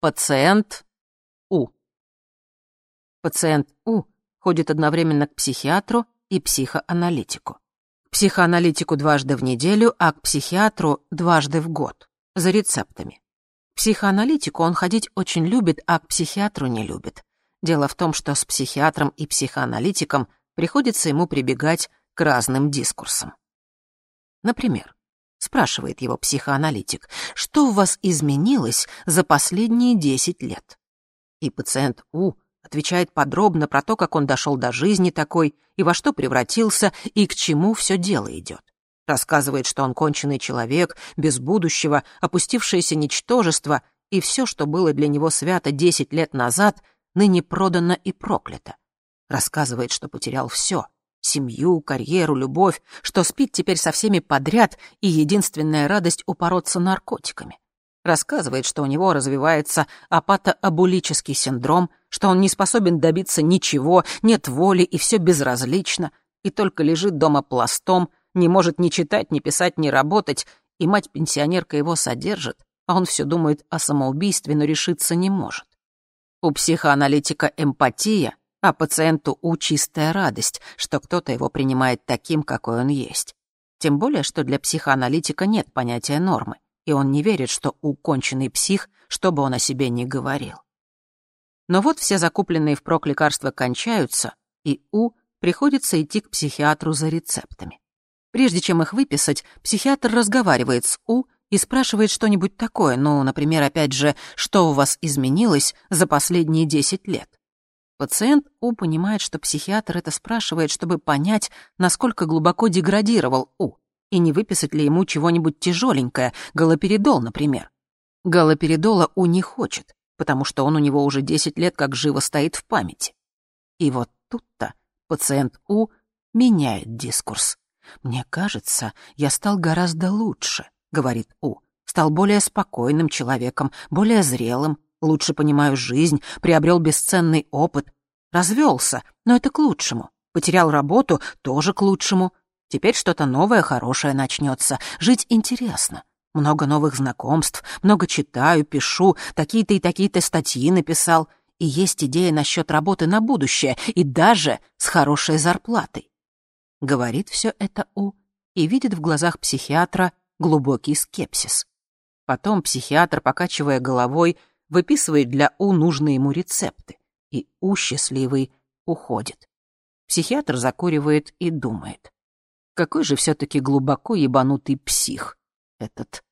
Пациент У. Пациент У ходит одновременно к психиатру и психоаналитику. К психоаналитику дважды в неделю, а к психиатру дважды в год. За рецептами. К психоаналитику он ходить очень любит, а к психиатру не любит. Дело в том, что с психиатром и психоаналитиком приходится ему прибегать к разным дискурсам. Например, спрашивает его психоаналитик, что у вас изменилось за последние 10 лет? И пациент У отвечает подробно про то, как он дошел до жизни такой, и во что превратился, и к чему все дело идет. Рассказывает, что он конченый человек, без будущего, опустившееся ничтожество, и все, что было для него свято 10 лет назад, ныне продано и проклято. Рассказывает, что потерял все — семью, карьеру, любовь, что спит теперь со всеми подряд, и единственная радость — упороться наркотиками. Рассказывает, что у него развивается апатоабулический синдром, что он не способен добиться ничего, нет воли и все безразлично, и только лежит дома пластом, не может ни читать, ни писать, ни работать, и мать-пенсионерка его содержит, а он все думает о самоубийстве, но решиться не может. У психоаналитика эмпатия, а пациенту У чистая радость, что кто-то его принимает таким, какой он есть. Тем более, что для психоаналитика нет понятия нормы, и он не верит, что У конченый псих, что бы он о себе ни говорил. Но вот все закупленные впрок лекарства кончаются, и У приходится идти к психиатру за рецептами. Прежде чем их выписать, психиатр разговаривает с У и спрашивает что-нибудь такое, ну, например, опять же, что у вас изменилось за последние 10 лет. Пациент У понимает, что психиатр это спрашивает, чтобы понять, насколько глубоко деградировал У, и не выписать ли ему чего-нибудь тяжеленькое, галоперидол, например. Галоперидола У не хочет, потому что он у него уже 10 лет как живо стоит в памяти. И вот тут-то пациент У меняет дискурс. «Мне кажется, я стал гораздо лучше», — говорит У. «Стал более спокойным человеком, более зрелым, лучше понимаю жизнь, приобрел бесценный опыт. Развелся, но это к лучшему. Потерял работу, тоже к лучшему. Теперь что-то новое, хорошее начнется. Жить интересно. Много новых знакомств, много читаю, пишу, такие-то и такие-то статьи написал. И есть идея насчет работы на будущее, и даже с хорошей зарплатой. Говорит все это У и видит в глазах психиатра глубокий скепсис. Потом психиатр, покачивая головой, выписывает для У нужные ему рецепты, и У, счастливый, уходит. Психиатр закуривает и думает. Какой же все-таки глубоко ебанутый псих этот